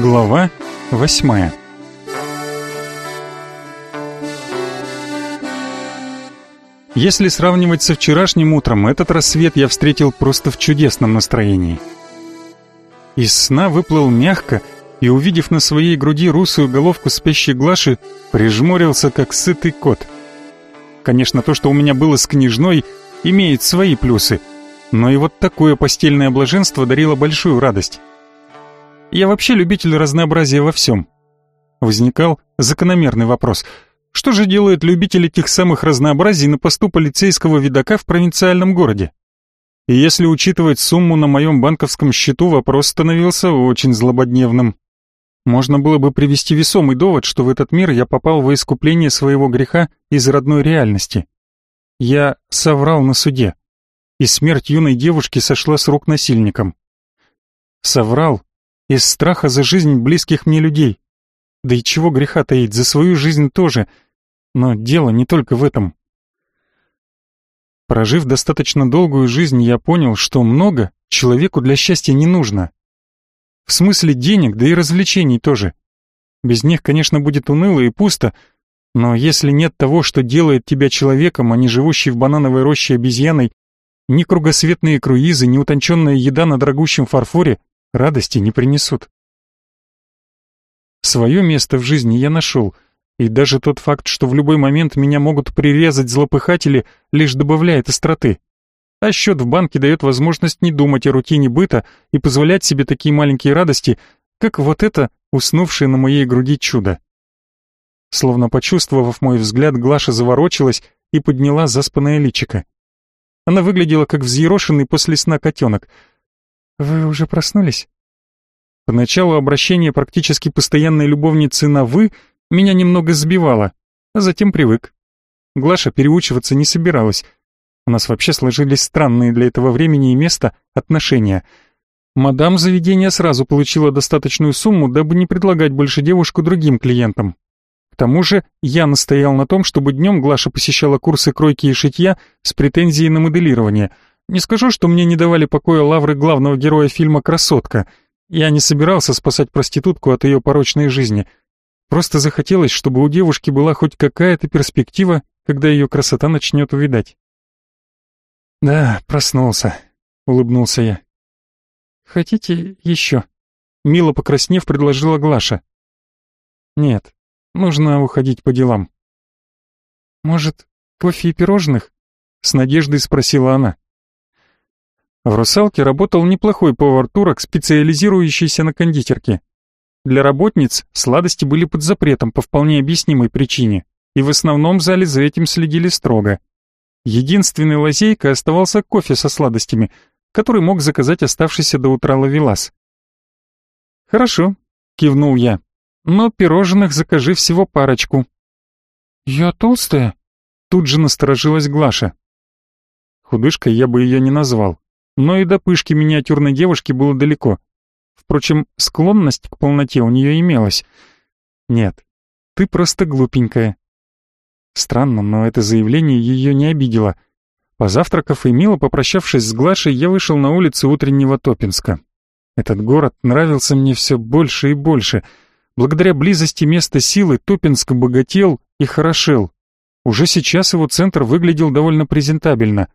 Глава восьмая Если сравнивать со вчерашним утром, этот рассвет я встретил просто в чудесном настроении. Из сна выплыл мягко и, увидев на своей груди русую головку спящей Глаши, прижмурился, как сытый кот. Конечно, то, что у меня было с княжной, имеет свои плюсы, но и вот такое постельное блаженство дарило большую радость. Я вообще любитель разнообразия во всем. Возникал закономерный вопрос. Что же делают любители тех самых разнообразий на посту полицейского видака в провинциальном городе? И если учитывать сумму на моем банковском счету, вопрос становился очень злободневным. Можно было бы привести весомый довод, что в этот мир я попал во искупление своего греха из родной реальности. Я соврал на суде, и смерть юной девушки сошла с рук насильником. Соврал, из страха за жизнь близких мне людей. Да и чего греха таить, за свою жизнь тоже. Но дело не только в этом. Прожив достаточно долгую жизнь, я понял, что много человеку для счастья не нужно. В смысле денег, да и развлечений тоже. Без них, конечно, будет уныло и пусто, но если нет того, что делает тебя человеком, а не живущий в банановой роще обезьяной, ни кругосветные круизы, ни утонченная еда на дорогущем фарфоре радости не принесут. Свое место в жизни я нашел, и даже тот факт, что в любой момент меня могут прирезать злопыхатели, лишь добавляет остроты. А счет в банке дает возможность не думать о рутине быта и позволять себе такие маленькие радости, как вот это уснувшее на моей груди чудо. Словно почувствовав мой взгляд, Глаша заворочилась и подняла заспанное личико. Она выглядела как взъерошенный после сна котенок — «Вы уже проснулись?» Поначалу обращение практически постоянной любовницы на «вы» меня немного сбивало, а затем привык. Глаша переучиваться не собиралась. У нас вообще сложились странные для этого времени и места отношения. Мадам заведения сразу получила достаточную сумму, дабы не предлагать больше девушку другим клиентам. К тому же я настоял на том, чтобы днем Глаша посещала курсы кройки и шитья с претензией на моделирование — не скажу, что мне не давали покоя лавры главного героя фильма «Красотка». Я не собирался спасать проститутку от ее порочной жизни. Просто захотелось, чтобы у девушки была хоть какая-то перспектива, когда ее красота начнет увидать. «Да, проснулся», — улыбнулся я. «Хотите еще?» — мило покраснев, предложила Глаша. «Нет, нужно уходить по делам». «Может, кофе и пирожных?» — с надеждой спросила она. В «Русалке» работал неплохой повар-турок, специализирующийся на кондитерке. Для работниц сладости были под запретом по вполне объяснимой причине, и в основном зале за этим следили строго. Единственной лазейкой оставался кофе со сладостями, который мог заказать оставшийся до утра ловелас. «Хорошо», — кивнул я, — «но пирожных закажи всего парочку». «Я толстая?» — тут же насторожилась Глаша. Худышкой я бы ее не назвал но и до пышки миниатюрной девушки было далеко. Впрочем, склонность к полноте у нее имелась. Нет, ты просто глупенькая. Странно, но это заявление ее не обидело. Позавтракав и мило попрощавшись с Глашей, я вышел на улицу утреннего Топинска. Этот город нравился мне все больше и больше. Благодаря близости места силы Топинск богател и хорошел. Уже сейчас его центр выглядел довольно презентабельно.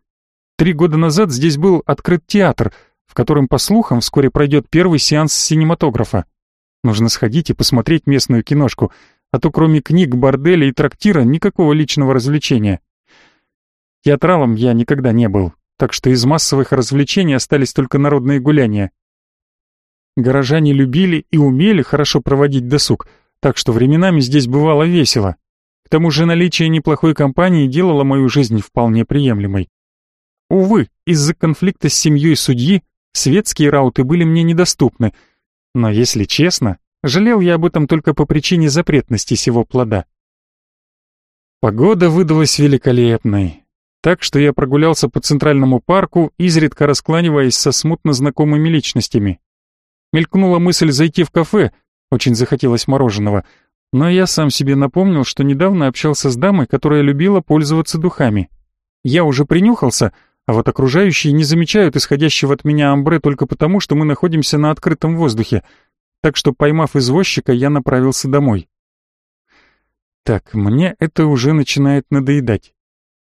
Три года назад здесь был открыт театр, в котором, по слухам, вскоре пройдет первый сеанс синематографа. Нужно сходить и посмотреть местную киношку, а то кроме книг, борделя и трактира никакого личного развлечения. Театралом я никогда не был, так что из массовых развлечений остались только народные гуляния. Горожане любили и умели хорошо проводить досуг, так что временами здесь бывало весело. К тому же наличие неплохой компании делало мою жизнь вполне приемлемой. Увы, из-за конфликта с семьей судьи светские рауты были мне недоступны, но, если честно, жалел я об этом только по причине запретности сего плода. Погода выдалась великолепной, так что я прогулялся по центральному парку, изредка раскланиваясь со смутно знакомыми личностями. Мелькнула мысль зайти в кафе, очень захотелось мороженого, но я сам себе напомнил, что недавно общался с дамой, которая любила пользоваться духами. Я уже принюхался, а вот окружающие не замечают исходящего от меня амбре только потому, что мы находимся на открытом воздухе. так что, поймав извозчика, я направился домой. Так, мне это уже начинает надоедать.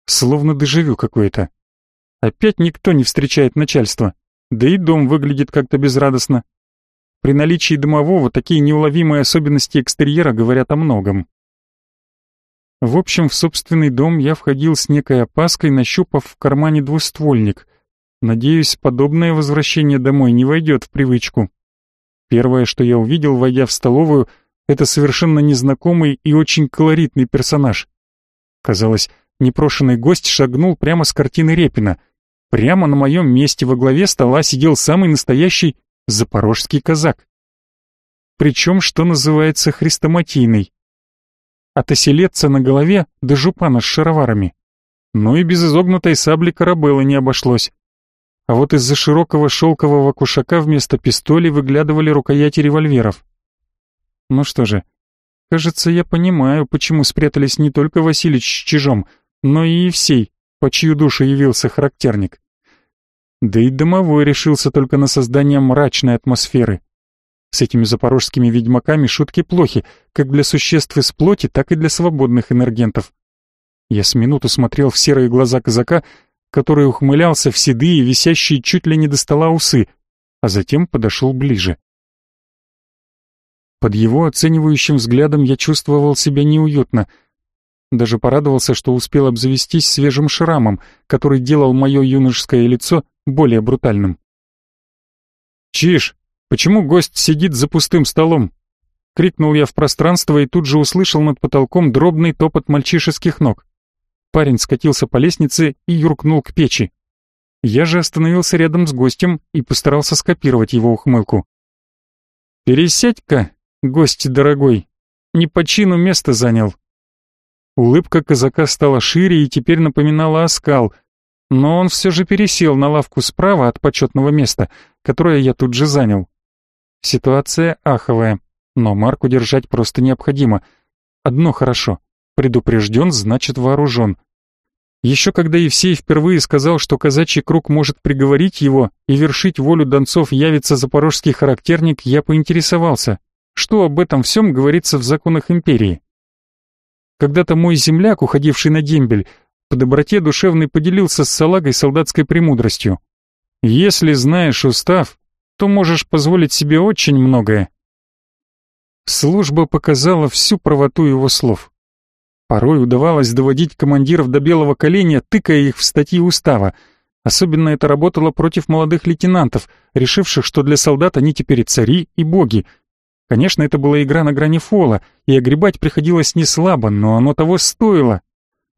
Словно дежавю какое-то. Опять никто не встречает начальство, да и дом выглядит как-то безрадостно. При наличии домового такие неуловимые особенности экстерьера говорят о многом. В общем, в собственный дом я входил с некой опаской, нащупав в кармане двуствольник. Надеюсь, подобное возвращение домой не войдет в привычку. Первое, что я увидел, войдя в столовую, это совершенно незнакомый и очень колоритный персонаж. Казалось, непрошенный гость шагнул прямо с картины Репина — Прямо на моем месте во главе стола сидел самый настоящий запорожский казак. Причем, что называется, хрестоматийный. От оселедца на голове до жупана с шароварами. Но и без изогнутой сабли корабелы не обошлось. А вот из-за широкого шелкового кушака вместо пистолей выглядывали рукояти револьверов. Ну что же, кажется, я понимаю, почему спрятались не только Василич с Чижом, но и Евсей, по чью душу явился характерник. Да и домовой решился только на создание мрачной атмосферы. С этими запорожскими ведьмаками шутки плохи, как для существ из плоти, так и для свободных энергентов. Я с минуту смотрел в серые глаза казака, который ухмылялся в седые, висящие чуть ли не до стола усы, а затем подошел ближе. Под его оценивающим взглядом я чувствовал себя неуютно — даже порадовался, что успел обзавестись свежим шрамом, который делал мое юношеское лицо более брутальным. «Чиж, почему гость сидит за пустым столом?» Крикнул я в пространство и тут же услышал над потолком дробный топот мальчишеских ног. Парень скатился по лестнице и юркнул к печи. Я же остановился рядом с гостем и постарался скопировать его ухмылку. «Пересядь-ка, гость дорогой, не по чину место занял», Улыбка казака стала шире и теперь напоминала оскал, но он все же пересел на лавку справа от почетного места, которое я тут же занял. Ситуация аховая, но марку держать просто необходимо. Одно хорошо, предупрежден значит вооружен. Еще когда Евсей впервые сказал, что казачий круг может приговорить его и вершить волю донцов явится запорожский характерник, я поинтересовался, что об этом всем говорится в законах империи. Когда-то мой земляк, уходивший на дембель, по доброте душевной поделился с салагой солдатской премудростью. Если знаешь устав, то можешь позволить себе очень многое. Служба показала всю правоту его слов. Порой удавалось доводить командиров до белого коленя, тыкая их в статьи устава. Особенно это работало против молодых лейтенантов, решивших, что для солдат они теперь и цари, и боги — Конечно, это была игра на грани фола, и огребать приходилось не слабо, но оно того стоило.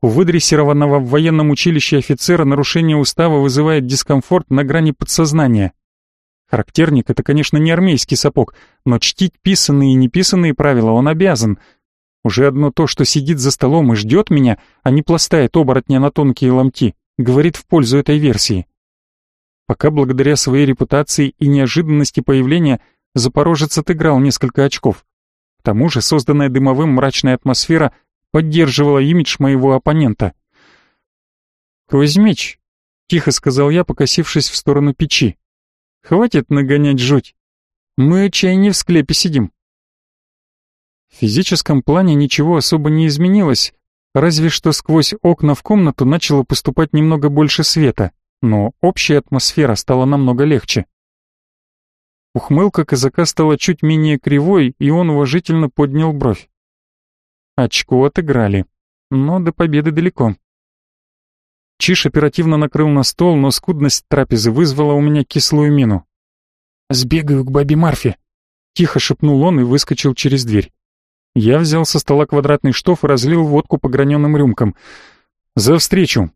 У выдрессированного в военном училище офицера нарушение устава вызывает дискомфорт на грани подсознания. Характерник — это, конечно, не армейский сапог, но чтить писанные и неписанные правила он обязан. Уже одно то, что сидит за столом и ждет меня, а не пластает оборотня на тонкие ломти, говорит в пользу этой версии. Пока благодаря своей репутации и неожиданности появления Запорожец отыграл несколько очков. К тому же созданная дымовым мрачная атмосфера поддерживала имидж моего оппонента. «Кузьмич», — тихо сказал я, покосившись в сторону печи, — «хватит нагонять жуть. Мы чай не в склепе сидим». В физическом плане ничего особо не изменилось, разве что сквозь окна в комнату начало поступать немного больше света, но общая атмосфера стала намного легче. Ухмылка казака стала чуть менее кривой, и он уважительно поднял бровь. Очко отыграли, но до победы далеко. Чиш оперативно накрыл на стол, но скудность трапезы вызвала у меня кислую мину. «Сбегаю к бабе Марфе», — тихо шепнул он и выскочил через дверь. Я взял со стола квадратный штоф и разлил водку по граненым рюмкам. «За встречу!»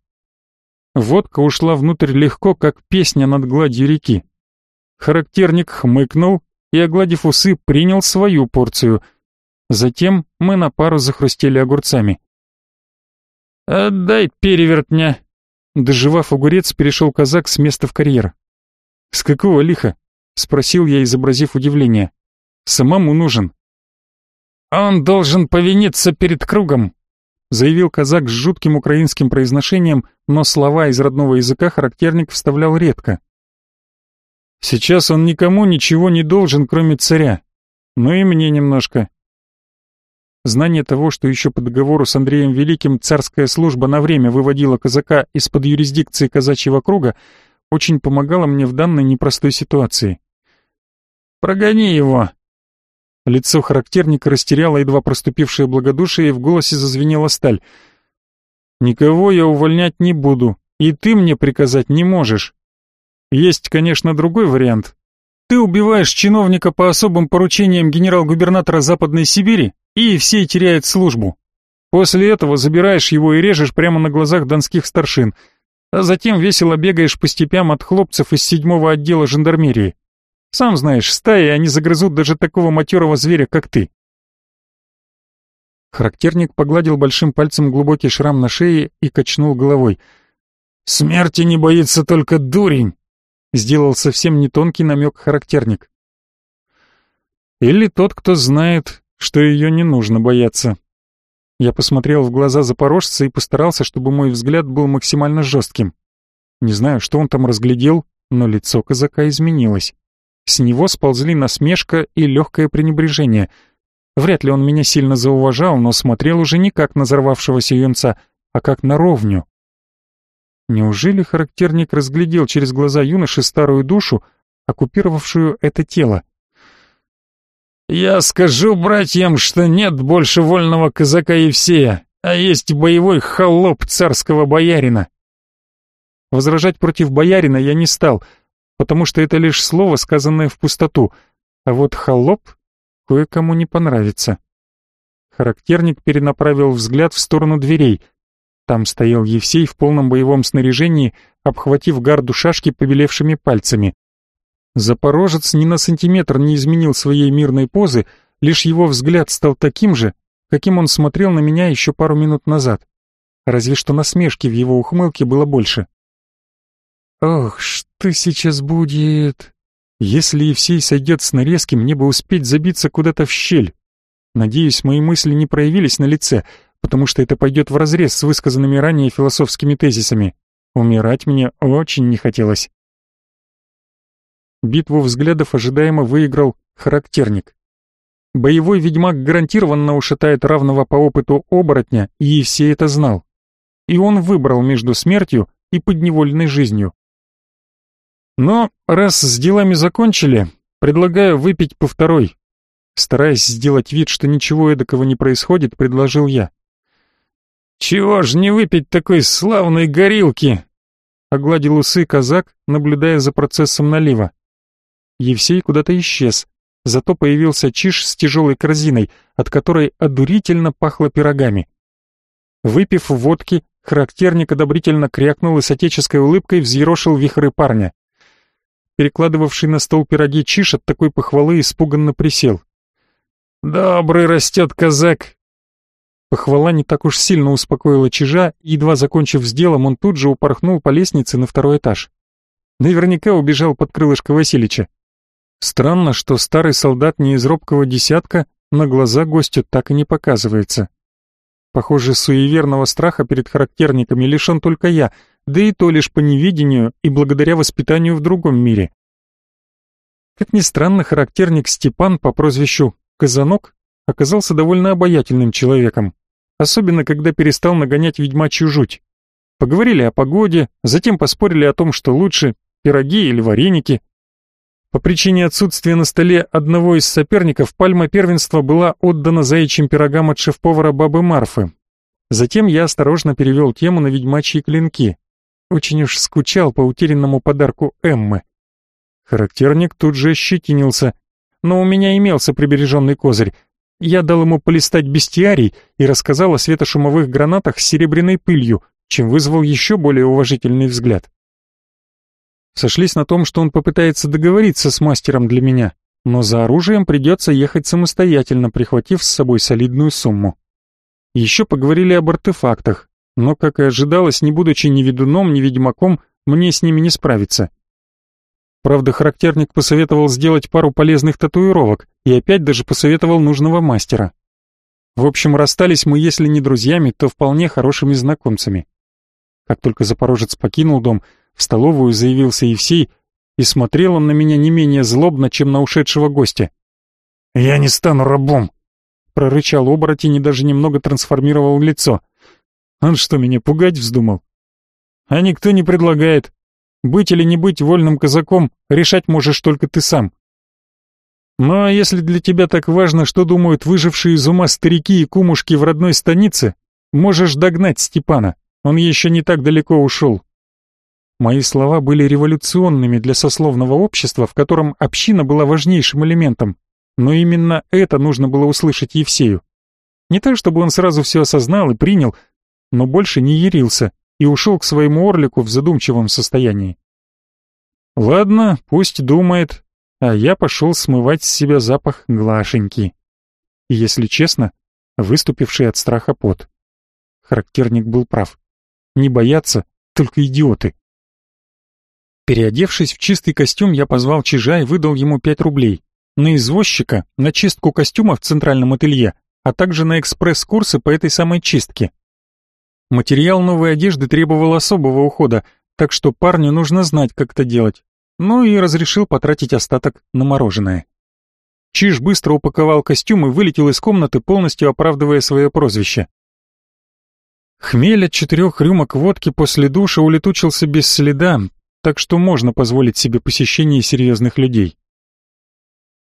Водка ушла внутрь легко, как песня над гладью реки. Характерник хмыкнул и, огладив усы, принял свою порцию. Затем мы на пару захрустели огурцами. «Отдай перевертня!» Доживав огурец, перешел казак с места в карьер. «С какого лиха?» — спросил я, изобразив удивление. «Самому нужен». «Он должен повиниться перед кругом», — заявил казак с жутким украинским произношением, но слова из родного языка характерник вставлял редко. Сейчас он никому ничего не должен, кроме царя. Ну и мне немножко. Знание того, что еще по договору с Андреем Великим царская служба на время выводила казака из-под юрисдикции казачьего круга, очень помогало мне в данной непростой ситуации. «Прогони его!» Лицо характерника растеряло едва проступившее благодушие, и в голосе зазвенела сталь. «Никого я увольнять не буду, и ты мне приказать не можешь. Есть, конечно, другой вариант. Ты убиваешь чиновника по особым поручениям генерал-губернатора Западной Сибири, и все теряют службу. После этого забираешь его и режешь прямо на глазах донских старшин, а затем весело бегаешь по степям от хлопцев из седьмого отдела жандармерии. Сам знаешь, стаи они загрызут даже такого матерого зверя, как ты. Характерник погладил большим пальцем глубокий шрам на шее и качнул головой. «Смерти не боится только дурень!» Сделал совсем не тонкий намек характерник. «Или тот, кто знает, что ее не нужно бояться. Я посмотрел в глаза запорожца и постарался, чтобы мой взгляд был максимально жестким. Не знаю, что он там разглядел, но лицо казака изменилось. С него сползли насмешка и легкое пренебрежение. Вряд ли он меня сильно зауважал, но смотрел уже не как на взорвавшегося юнца, а как на ровню. Неужели характерник разглядел через глаза юноши старую душу, оккупировавшую это тело? «Я скажу братьям, что нет больше вольного казака Евсея, а есть боевой холоп царского боярина». Возражать против боярина я не стал, потому что это лишь слово, сказанное в пустоту, а вот холоп кое-кому не понравится. Характерник перенаправил взгляд в сторону дверей. Там стоял Евсей в полном боевом снаряжении, обхватив гарду шашки побелевшими пальцами. Запорожец ни на сантиметр не изменил своей мирной позы, лишь его взгляд стал таким же, каким он смотрел на меня еще пару минут назад. Разве что насмешки в его ухмылке было больше. «Ох, что сейчас будет...» Если Евсей сойдет с нарезки, мне бы успеть забиться куда-то в щель. Надеюсь, мои мысли не проявились на лице, потому что это пойдет вразрез с высказанными ранее философскими тезисами. Умирать мне очень не хотелось. Битву взглядов ожидаемо выиграл характерник. Боевой ведьмак гарантированно ушатает равного по опыту оборотня, и все это знал. И он выбрал между смертью и подневольной жизнью. Но раз с делами закончили, предлагаю выпить по второй. Стараясь сделать вид, что ничего эдакого не происходит, предложил я. «Чего ж не выпить такой славной горилки?» Огладил усы казак, наблюдая за процессом налива. Евсей куда-то исчез, зато появился Чиш с тяжелой корзиной, от которой одурительно пахло пирогами. Выпив водки, характерник одобрительно крякнул и с отеческой улыбкой взъерошил вихры парня. Перекладывавший на стол пироги Чиш от такой похвалы испуганно присел. «Добрый растет казак!» Похвала не так уж сильно успокоила Чижа, и, едва закончив с делом, он тут же упорхнул по лестнице на второй этаж. Наверняка убежал под крылышко Василича. Странно, что старый солдат не из робкого десятка на глаза гостю так и не показывается. Похоже, суеверного страха перед характерниками лишен только я, да и то лишь по невидению и благодаря воспитанию в другом мире. Как ни странно, характерник Степан по прозвищу Казанок оказался довольно обаятельным человеком, особенно когда перестал нагонять ведьмачью жуть. Поговорили о погоде, затем поспорили о том, что лучше, пироги или вареники, по причине отсутствия на столе одного из соперников пальма первенства была отдана заячьим пирогам от шеф-повара бабы Марфы. Затем я осторожно перевел тему на ведьмачьи клинки. Очень уж скучал по утерянному подарку Эммы. Характерник тут же ощетинился, но у меня имелся прибереженный козырь. Я дал ему полистать бестиарий и рассказал о светошумовых гранатах с серебряной пылью, чем вызвал еще более уважительный взгляд. Сошлись на том, что он попытается договориться с мастером для меня, но за оружием придется ехать самостоятельно, прихватив с собой солидную сумму. Еще поговорили об артефактах, но, как и ожидалось, не будучи ни ведуном, ни ведьмаком, мне с ними не справиться. Правда, характерник посоветовал сделать пару полезных татуировок и опять даже посоветовал нужного мастера. В общем, расстались мы, если не друзьями, то вполне хорошими знакомцами. Как только Запорожец покинул дом, в столовую заявился Евсей, и смотрел он на меня не менее злобно, чем на ушедшего гостя. «Я не стану рабом!» — прорычал оборотень и даже немного трансформировал лицо. «Он что, меня пугать вздумал?» «А никто не предлагает. Быть или не быть вольным казаком, решать можешь только ты сам. Ну а если для тебя так важно, что думают выжившие из ума старики и кумушки в родной станице, можешь догнать Степана, он еще не так далеко ушел. Мои слова были революционными для сословного общества, в котором община была важнейшим элементом, но именно это нужно было услышать Евсею. Не так, чтобы он сразу все осознал и принял, но больше не ярился и ушел к своему орлику в задумчивом состоянии. Ладно, пусть думает, а я пошел смывать с себя запах глашеньки. И, если честно, выступивший от страха пот. Характерник был прав. Не боятся только идиоты. Переодевшись в чистый костюм, я позвал Чижа и выдал ему пять рублей. На извозчика, на чистку костюма в центральном ателье, а также на экспресс-курсы по этой самой чистке. Материал новой одежды требовал особого ухода, так что парню нужно знать, как это делать ну и разрешил потратить остаток на мороженое. Чиж быстро упаковал костюм и вылетел из комнаты, полностью оправдывая свое прозвище. Хмель от четырех рюмок водки после душа улетучился без следа, так что можно позволить себе посещение серьезных людей.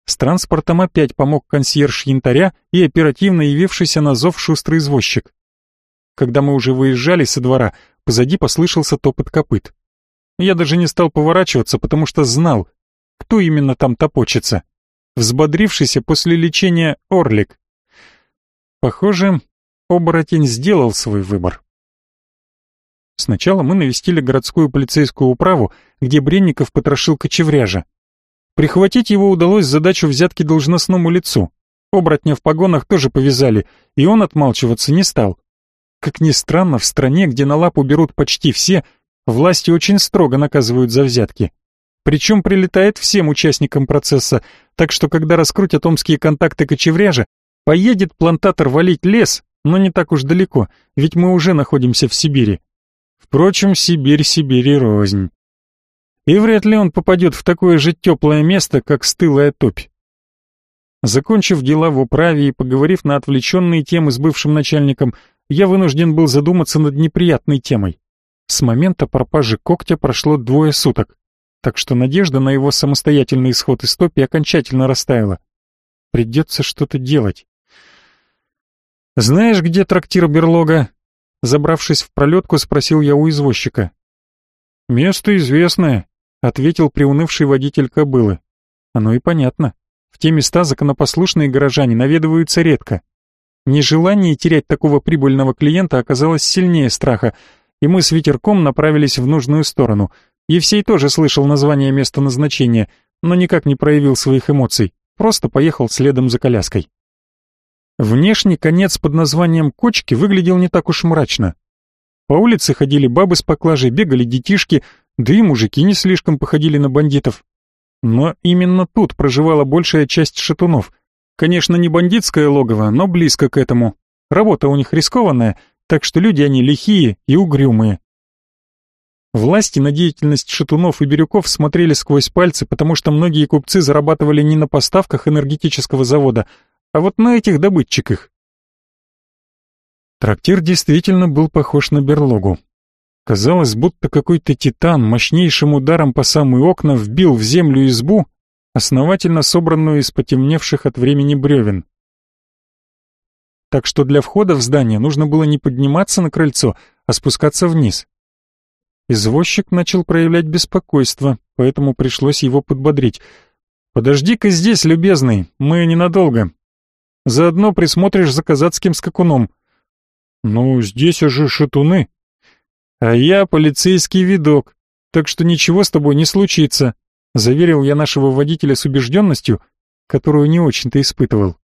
С транспортом опять помог консьерж янтаря и оперативно явившийся на зов шустрый извозчик. Когда мы уже выезжали со двора, позади послышался топот копыт. Я даже не стал поворачиваться, потому что знал, кто именно там топочется. Взбодрившийся после лечения Орлик. Похоже, оборотень сделал свой выбор. Сначала мы навестили городскую полицейскую управу, где Бренников потрошил кочевряжа. Прихватить его удалось задачу взятки должностному лицу. Оборотня в погонах тоже повязали, и он отмалчиваться не стал. Как ни странно, в стране, где на лапу берут почти все, Власти очень строго наказывают за взятки. Причем прилетает всем участникам процесса, так что когда раскрутят омские контакты кочевряжа, поедет плантатор валить лес, но не так уж далеко, ведь мы уже находимся в Сибири. Впрочем, Сибирь Сибири рознь. И вряд ли он попадет в такое же теплое место, как стылая топь. Закончив дела в управе и поговорив на отвлеченные темы с бывшим начальником, я вынужден был задуматься над неприятной темой. С момента пропажи когтя прошло двое суток, так что надежда на его самостоятельный исход из топи окончательно растаяла. Придется что-то делать. «Знаешь, где трактир Берлога?» Забравшись в пролетку, спросил я у извозчика. «Место известное», — ответил приунывший водитель кобылы. «Оно и понятно. В те места законопослушные горожане наведываются редко. Нежелание терять такого прибыльного клиента оказалось сильнее страха, и мы с ветерком направились в нужную сторону. Евсей тоже слышал название места назначения, но никак не проявил своих эмоций, просто поехал следом за коляской. Внешний конец под названием Кочки выглядел не так уж мрачно. По улице ходили бабы с поклажей, бегали детишки, да и мужики не слишком походили на бандитов. Но именно тут проживала большая часть шатунов. Конечно, не бандитское логово, но близко к этому. Работа у них рискованная — так что люди они лихие и угрюмые. Власти на деятельность шатунов и бирюков смотрели сквозь пальцы, потому что многие купцы зарабатывали не на поставках энергетического завода, а вот на этих добытчиках. Трактир действительно был похож на берлогу. Казалось, будто какой-то титан мощнейшим ударом по самые окна вбил в землю избу, основательно собранную из потемневших от времени бревен так что для входа в здание нужно было не подниматься на крыльцо, а спускаться вниз. Извозчик начал проявлять беспокойство, поэтому пришлось его подбодрить. «Подожди-ка здесь, любезный, мы ненадолго. Заодно присмотришь за казацким скакуном». «Ну, здесь уже шатуны». «А я полицейский видок, так что ничего с тобой не случится», заверил я нашего водителя с убежденностью, которую не очень-то испытывал.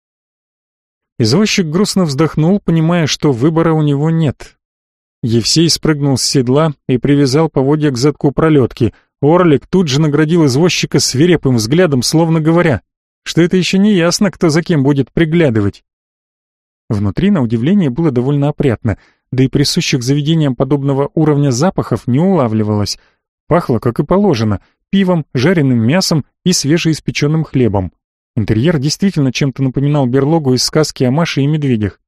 Извозчик грустно вздохнул, понимая, что выбора у него нет. Евсей спрыгнул с седла и привязал поводья к задку пролетки. Орлик тут же наградил извозчика свирепым взглядом, словно говоря, что это еще не ясно, кто за кем будет приглядывать. Внутри, на удивление, было довольно опрятно, да и присущих заведениям подобного уровня запахов не улавливалось. Пахло, как и положено, пивом, жареным мясом и свежеиспеченным хлебом. Интерьер действительно чем-то напоминал берлогу из сказки о Маше и медведях.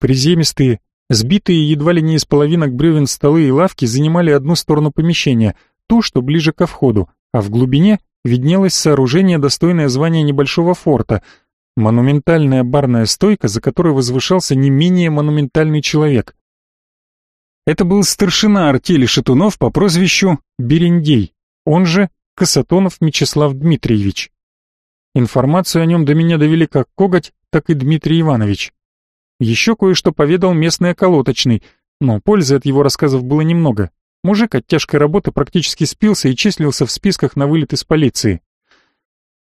Приземистые, сбитые едва ли не из половинок бревен столы и лавки занимали одну сторону помещения, ту, что ближе ко входу, а в глубине виднелось сооружение, достойное звания небольшого форта, монументальная барная стойка, за которой возвышался не менее монументальный человек. Это был старшина артели шатунов по прозвищу Берендей, он же Касатонов Мечислав Дмитриевич. Информацию о нем до меня довели как Коготь, так и Дмитрий Иванович. Еще кое-что поведал местный околоточный, но пользы от его рассказов было немного. Мужик от тяжкой работы практически спился и числился в списках на вылет из полиции.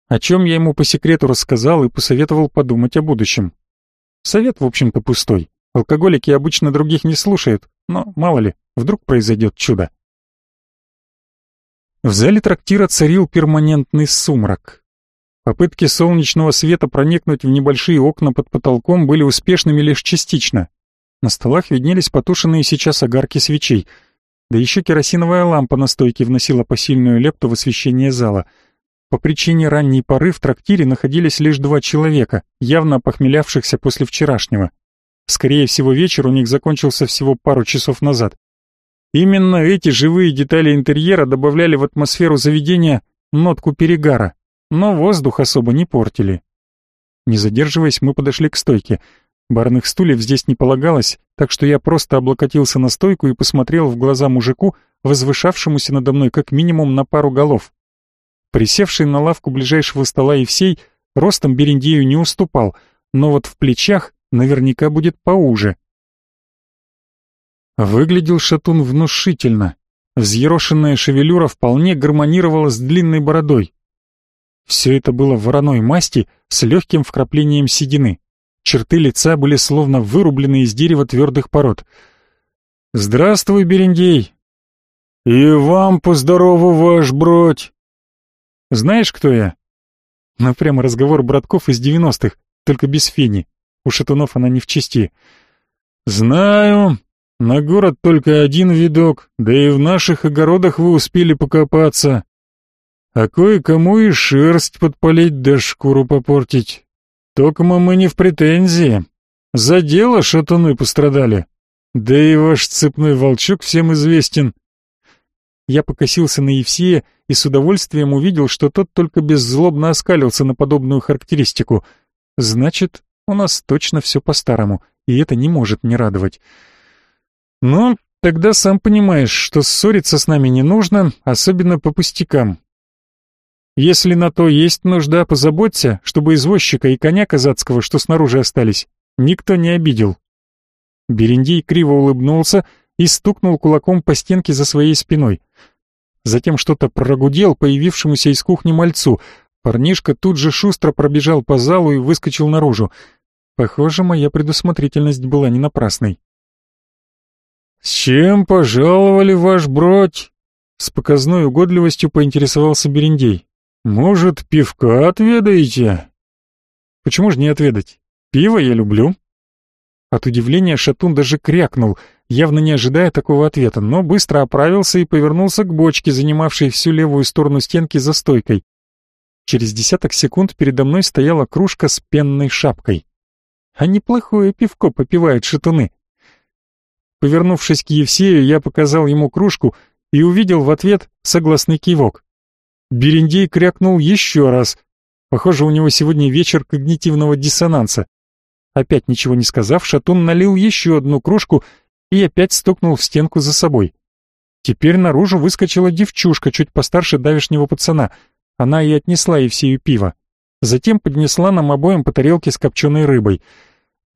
О чем я ему по секрету рассказал и посоветовал подумать о будущем. Совет, в общем-то, пустой. Алкоголики обычно других не слушают, но мало ли, вдруг произойдет чудо. В зале трактира царил перманентный сумрак. Попытки солнечного света проникнуть в небольшие окна под потолком были успешными лишь частично. На столах виднелись потушенные сейчас огарки свечей, да еще керосиновая лампа на стойке вносила посильную лепту в освещение зала. По причине ранней поры в трактире находились лишь два человека, явно похмелявшихся после вчерашнего. Скорее всего, вечер у них закончился всего пару часов назад. Именно эти живые детали интерьера добавляли в атмосферу заведения нотку перегара, но воздух особо не портили. Не задерживаясь, мы подошли к стойке. Барных стульев здесь не полагалось, так что я просто облокотился на стойку и посмотрел в глаза мужику, возвышавшемуся надо мной как минимум на пару голов. Присевший на лавку ближайшего стола Евсей ростом Берендею не уступал, но вот в плечах наверняка будет поуже. Выглядел шатун внушительно. Взъерошенная шевелюра вполне гармонировала с длинной бородой. Все это было вороной масти с легким вкраплением седины. Черты лица были словно вырублены из дерева твердых пород. «Здравствуй, Берендей!» «И вам поздорову, ваш бродь!» «Знаешь, кто я?» Ну, прямо разговор братков из девяностых, только без фени. У шатунов она не в чести. «Знаю, на город только один видок, да и в наших огородах вы успели покопаться. А кое-кому и шерсть подпалить да шкуру попортить. Только мы не в претензии. За дело шатуны пострадали. Да и ваш цепной волчок всем известен. Я покосился на Евсея и с удовольствием увидел, что тот только беззлобно оскалился на подобную характеристику. Значит, у нас точно все по-старому, и это не может не радовать. «Ну, тогда сам понимаешь, что ссориться с нами не нужно, особенно по пустякам. Если на то есть нужда, позаботься, чтобы извозчика и коня казацкого, что снаружи остались, никто не обидел». Берендей криво улыбнулся и стукнул кулаком по стенке за своей спиной. Затем что-то прогудел появившемуся из кухни мальцу. Парнишка тут же шустро пробежал по залу и выскочил наружу. Похоже, моя предусмотрительность была не напрасной. «С чем пожаловали, ваш бродь?» С показной угодливостью поинтересовался Берендей. «Может, пивка отведаете?» «Почему же не отведать? Пиво я люблю». От удивления Шатун даже крякнул, явно не ожидая такого ответа, но быстро оправился и повернулся к бочке, занимавшей всю левую сторону стенки за стойкой. Через десяток секунд передо мной стояла кружка с пенной шапкой. А неплохое пивко попивают шатуны. Повернувшись к Евсею, я показал ему кружку и увидел в ответ согласный кивок. Берендей крякнул еще раз. Похоже, у него сегодня вечер когнитивного диссонанса. Опять ничего не сказав, Шатун налил еще одну кружку и опять стукнул в стенку за собой. Теперь наружу выскочила девчушка, чуть постарше давешнего пацана. Она и отнесла Евсею пиво. Затем поднесла нам обоим по тарелке с копченой рыбой.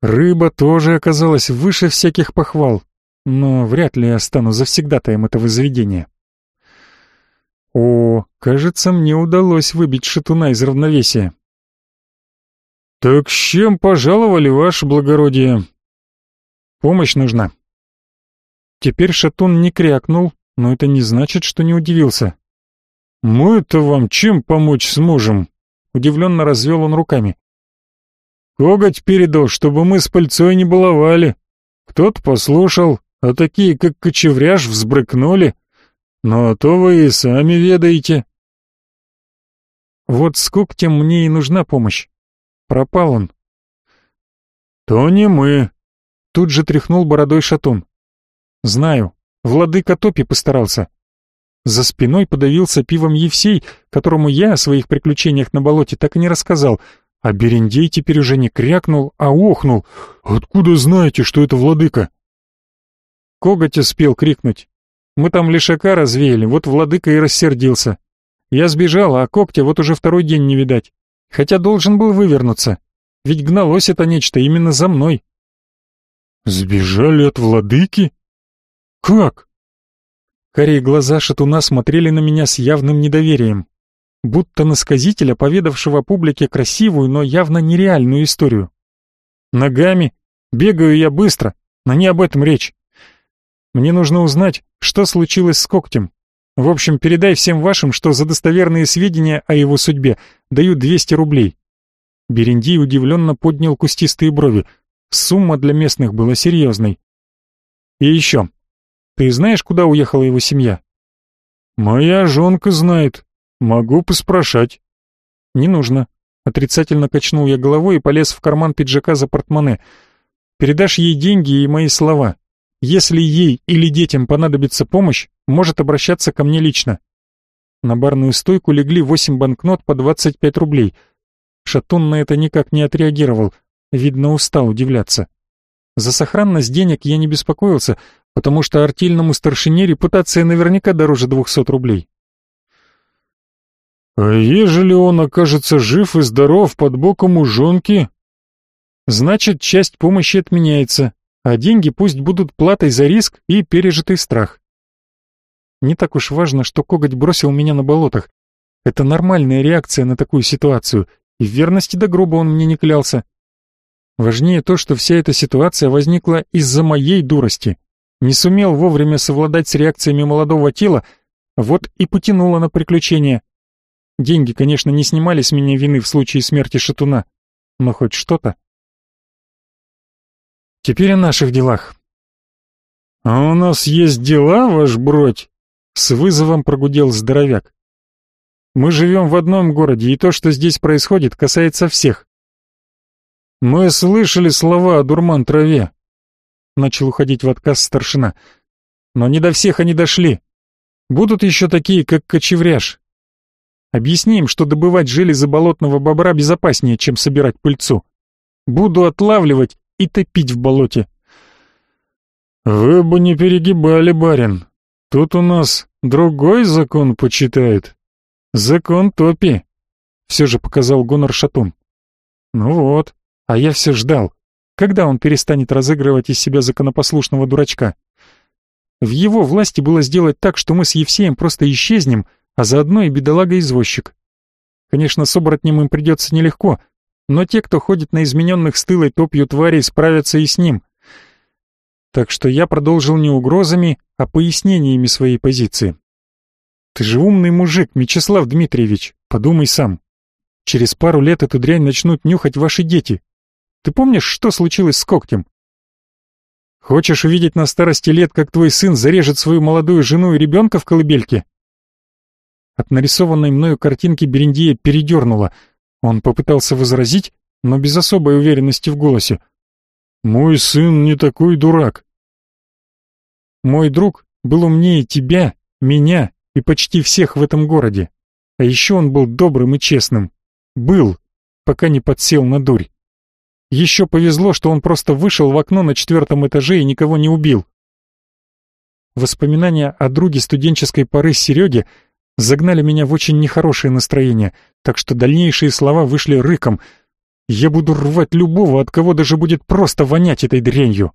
Рыба тоже оказалась выше всяких похвал но вряд ли я стану завсегдатаем этого заведения. О, кажется, мне удалось выбить шатуна из равновесия. «Так с чем пожаловали, ваше благородие?» «Помощь нужна». Теперь шатун не крякнул, но это не значит, что не удивился. «Мы-то вам чем помочь сможем?» Удивленно развел он руками. «Коготь передал, чтобы мы с пыльцой не баловали. Кто-то послушал, а такие, как кочевряж, взбрыкнули. Но то вы и сами ведаете. Вот с когтем мне и нужна помощь. Пропал он. То не мы. Тут же тряхнул бородой шатун. Знаю, владыка Топи постарался. За спиной подавился пивом Евсей, которому я о своих приключениях на болоте так и не рассказал, а Берендей теперь уже не крякнул, а охнул. «Откуда знаете, что это владыка?» Коготь успел крикнуть. Мы там лишака развеяли, вот владыка и рассердился. Я сбежал, а когтя вот уже второй день не видать. Хотя должен был вывернуться. Ведь гналось это нечто именно за мной. Сбежали от владыки? Как? Карие глаза шатуна смотрели на меня с явным недоверием. Будто на сказителя, поведавшего публике красивую, но явно нереальную историю. Ногами. Бегаю я быстро, но не об этом речь. Мне нужно узнать, что случилось с когтем. В общем, передай всем вашим, что за достоверные сведения о его судьбе даю 200 рублей. Берендий удивленно поднял кустистые брови. Сумма для местных была серьезной. И еще. Ты знаешь, куда уехала его семья? Моя жонка знает. Могу поспрашать. Не нужно. Отрицательно качнул я головой и полез в карман пиджака за портмоне. Передашь ей деньги и мои слова. Если ей или детям понадобится помощь, может обращаться ко мне лично. На барную стойку легли восемь банкнот по 25 рублей. Шатун на это никак не отреагировал, видно, устал удивляться. За сохранность денег я не беспокоился, потому что артельному старшине репутация наверняка дороже 200 рублей. «А ежели он окажется жив и здоров под боком у жонки?» «Значит, часть помощи отменяется, а деньги пусть будут платой за риск и пережитый страх. Не так уж важно, что коготь бросил меня на болотах. Это нормальная реакция на такую ситуацию, и в верности до гроба он мне не клялся. Важнее то, что вся эта ситуация возникла из-за моей дурости. Не сумел вовремя совладать с реакциями молодого тела, вот и потянуло на приключения. Деньги, конечно, не снимали с меня вины в случае смерти Шатуна, но хоть что-то. Теперь о наших делах. «А у нас есть дела, ваш бродь?» — с вызовом прогудел здоровяк. «Мы живем в одном городе, и то, что здесь происходит, касается всех». «Мы слышали слова о дурман-траве», — начал уходить в отказ старшина. «Но не до всех они дошли. Будут еще такие, как кочевряж. Объясни им, что добывать железы болотного бобра безопаснее, чем собирать пыльцу. Буду отлавливать и топить в болоте. Вы бы не перегибали, барин. Тут у нас другой закон почитают. Закон топи. Все же показал гонор Шатун. Ну вот, а я все ждал. Когда он перестанет разыгрывать из себя законопослушного дурачка? В его власти было сделать так, что мы с Евсеем просто исчезнем, а заодно и бедолага-извозчик. Конечно, с оборотнем им придется нелегко, но те, кто ходит на измененных стылой топью тварей, справятся и с ним. Так что я продолжил не угрозами, а пояснениями своей позиции. Ты же умный мужик, Мечислав Дмитриевич, подумай сам. Через пару лет эту дрянь начнут нюхать ваши дети. Ты помнишь, что случилось с когтем? Хочешь увидеть на старости лет, как твой сын зарежет свою молодую жену и ребенка в колыбельке? От нарисованной мною картинки Берендия передернула — он попытался возразить, но без особой уверенности в голосе. «Мой сын не такой дурак». «Мой друг был умнее тебя, меня и почти всех в этом городе. А еще он был добрым и честным. Был, пока не подсел на дурь. Еще повезло, что он просто вышел в окно на четвертом этаже и никого не убил. Воспоминания о друге студенческой поры Сереге загнали меня в очень нехорошее настроение, так что дальнейшие слова вышли рыком. «Я буду рвать любого, от кого даже будет просто вонять этой дрянью!»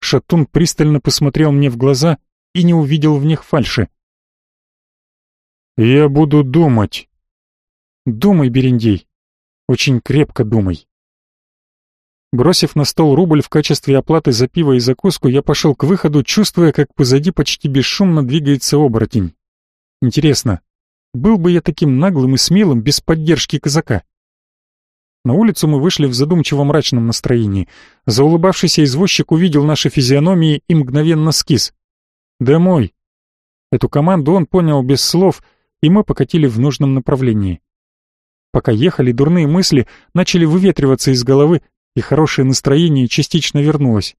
Шатун пристально посмотрел мне в глаза и не увидел в них фальши. «Я буду думать». «Думай, Берендей, очень крепко думай». Бросив на стол рубль в качестве оплаты за пиво и закуску, я пошел к выходу, чувствуя, как позади почти бесшумно двигается оборотень. Интересно, был бы я таким наглым и смелым без поддержки казака? На улицу мы вышли в задумчиво-мрачном настроении. Заулыбавшийся извозчик увидел наши физиономии и мгновенно скис. «Домой!» Эту команду он понял без слов, и мы покатили в нужном направлении. Пока ехали, дурные мысли начали выветриваться из головы, и хорошее настроение частично вернулось.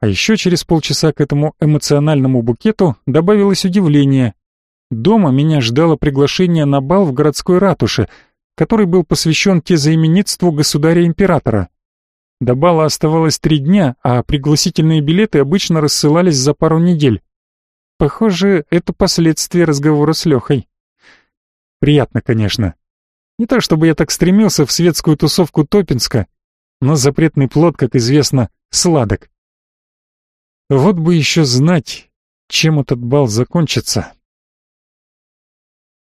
А еще через полчаса к этому эмоциональному букету добавилось удивление. Дома меня ждало приглашение на бал в городской ратуше, который был посвящен тезаименитству государя-императора. До бала оставалось три дня, а пригласительные билеты обычно рассылались за пару недель. Похоже, это последствия разговора с Лехой. Приятно, конечно. Не то чтобы я так стремился в светскую тусовку Топинска, но запретный плод, как известно, сладок. Вот бы еще знать, чем этот бал закончится.